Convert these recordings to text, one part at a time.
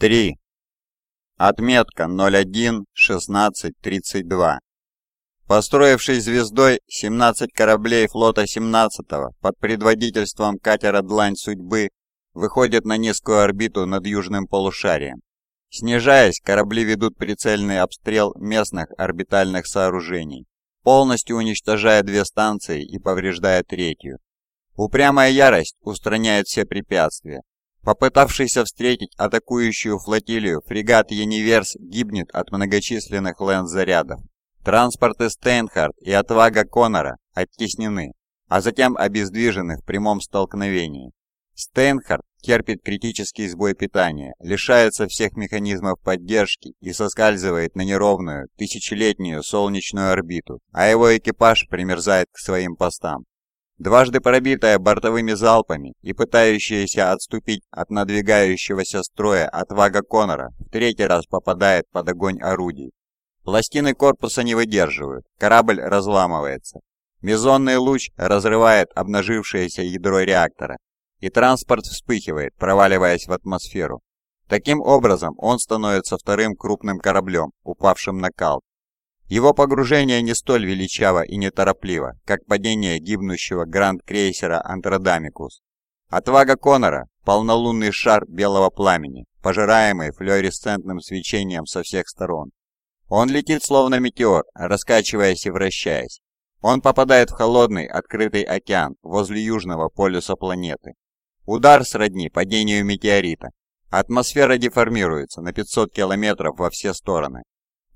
3. Отметка 01.16.32. Построившись звездой, 17 кораблей флота 17-го под предводительством катера «Длань судьбы» выходят на низкую орбиту над южным полушарием. Снижаясь, корабли ведут прицельный обстрел местных орбитальных сооружений, полностью уничтожая две станции и повреждая третью. Упрямая ярость устраняет все препятствия, Попытавшийся встретить атакующую флотилию, фрегат «Юниверс» гибнет от многочисленных лэнс-зарядов. Транспорты «Стейнхард» и «Отвага Коннора» оттеснены, а затем обездвижены в прямом столкновении. Стейнхард терпит критический сбой питания, лишается всех механизмов поддержки и соскальзывает на неровную, тысячелетнюю солнечную орбиту, а его экипаж примерзает к своим постам. Дважды пробитая бортовыми залпами и пытающаяся отступить от надвигающегося строя отвага Конора в третий раз попадает под огонь орудий. Пластины корпуса не выдерживают, корабль разламывается. Мезонный луч разрывает обнажившееся ядро реактора, и транспорт вспыхивает, проваливаясь в атмосферу. Таким образом, он становится вторым крупным кораблем, упавшим на кал. Его погружение не столь величаво и неторопливо, как падение гибнущего гранд-крейсера Антродамикус. Отвага Конора – полнолунный шар белого пламени, пожираемый флуоресцентным свечением со всех сторон. Он летит словно метеор, раскачиваясь и вращаясь. Он попадает в холодный, открытый океан возле южного полюса планеты. Удар сродни падению метеорита. Атмосфера деформируется на 500 километров во все стороны,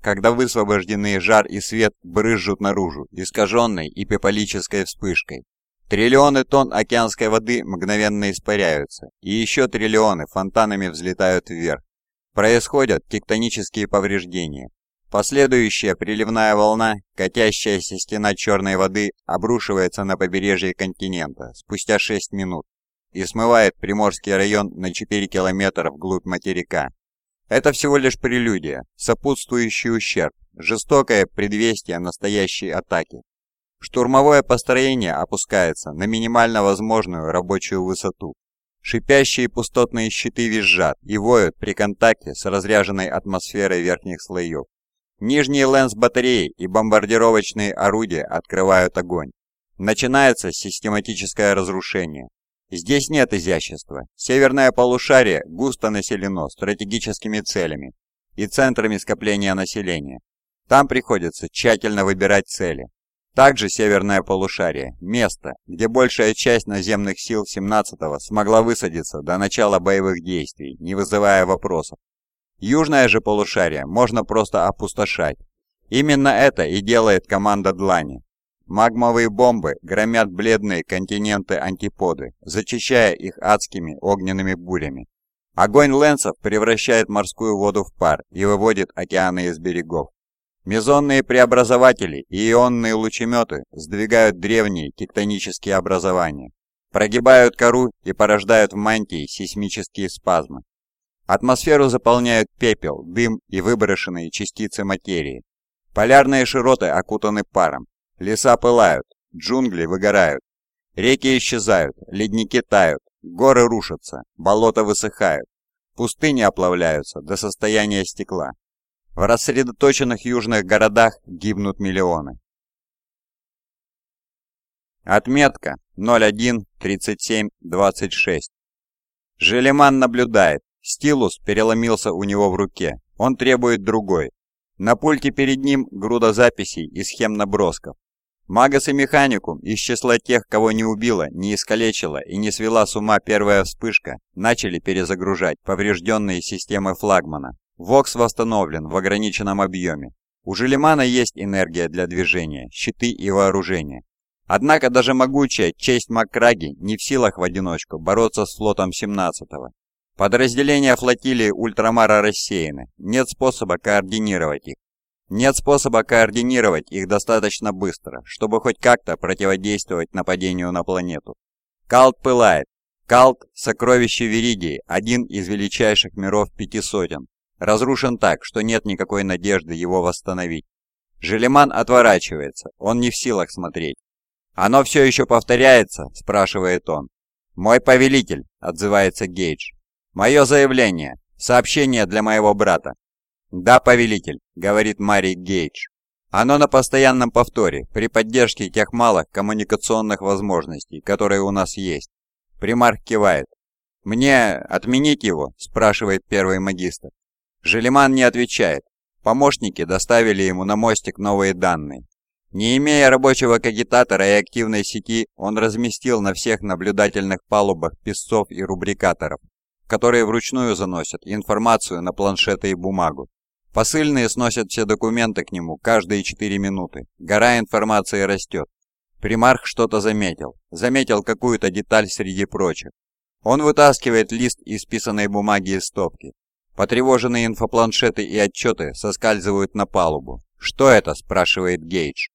когда высвобожденные жар и свет брызжут наружу, искаженной и пепалической вспышкой. Триллионы тонн океанской воды мгновенно испаряются, и еще триллионы фонтанами взлетают вверх. Происходят тектонические повреждения. Последующая приливная волна, катящаяся стена черной воды, обрушивается на побережье континента спустя 6 минут и смывает Приморский район на 4 километра вглубь материка. Это всего лишь прелюдия, сопутствующий ущерб, жестокое предвестие настоящей атаки. Штурмовое построение опускается на минимально возможную рабочую высоту. Шипящие пустотные щиты визжат и воют при контакте с разряженной атмосферой верхних слоев. Нижние лэнс-батареи и бомбардировочные орудия открывают огонь. Начинается систематическое разрушение. Здесь нет изящества. Северное полушарие густо населено стратегическими целями и центрами скопления населения. Там приходится тщательно выбирать цели. Также северное полушарие – место, где большая часть наземных сил 17-го смогла высадиться до начала боевых действий, не вызывая вопросов. Южное же полушарие можно просто опустошать. Именно это и делает команда Длани. Магмовые бомбы громят бледные континенты-антиподы, зачищая их адскими огненными бурями. Огонь лэнсов превращает морскую воду в пар и выводит океаны из берегов. Мезонные преобразователи и ионные лучеметы сдвигают древние тектонические образования, прогибают кору и порождают в мантии сейсмические спазмы. Атмосферу заполняют пепел, дым и выброшенные частицы материи. Полярные широты окутаны паром, Леса пылают, джунгли выгорают, реки исчезают, ледники тают, горы рушатся, болота высыхают, пустыни оплавляются до состояния стекла. В рассредоточенных южных городах гибнут миллионы. Отметка 01.37.26. Желеман наблюдает. Стилус переломился у него в руке. Он требует другой. На пульте перед ним груда записей и схем набросков. Магас и Механикум из числа тех, кого не убила, не искалечила и не свела с ума первая вспышка, начали перезагружать поврежденные системы флагмана. Вокс восстановлен в ограниченном объеме. У Желемана есть энергия для движения, щиты и вооружение. Однако даже могучая честь Маккраги не в силах в одиночку бороться с флотом 17-го. Подразделения флотилии Ультрамара рассеяны, нет способа координировать их. Нет способа координировать их достаточно быстро, чтобы хоть как-то противодействовать нападению на планету. Калт пылает. Калт – сокровище Веридии, один из величайших миров пяти сотен. Разрушен так, что нет никакой надежды его восстановить. Жиллиман отворачивается, он не в силах смотреть. «Оно все еще повторяется?» – спрашивает он. «Мой повелитель», – отзывается Гейдж. «Мое заявление. Сообщение для моего брата». «Да, повелитель», — говорит Мари Гейдж. «Оно на постоянном повторе, при поддержке тех малых коммуникационных возможностей, которые у нас есть». Примарх кивает. «Мне отменить его?» – спрашивает первый магистр. Желеман не отвечает. Помощники доставили ему на мостик новые данные. Не имея рабочего кагитатора и активной сети, он разместил на всех наблюдательных палубах песцов и рубрикаторов, которые вручную заносят информацию на планшеты и бумагу. Посыльные сносят все документы к нему каждые 4 минуты. Гора информации растет. Примарх что-то заметил. Заметил какую-то деталь среди прочих. Он вытаскивает лист исписанной бумаги из стопки. Потревоженные инфопланшеты и отчеты соскальзывают на палубу. «Что это?» – спрашивает Гейдж.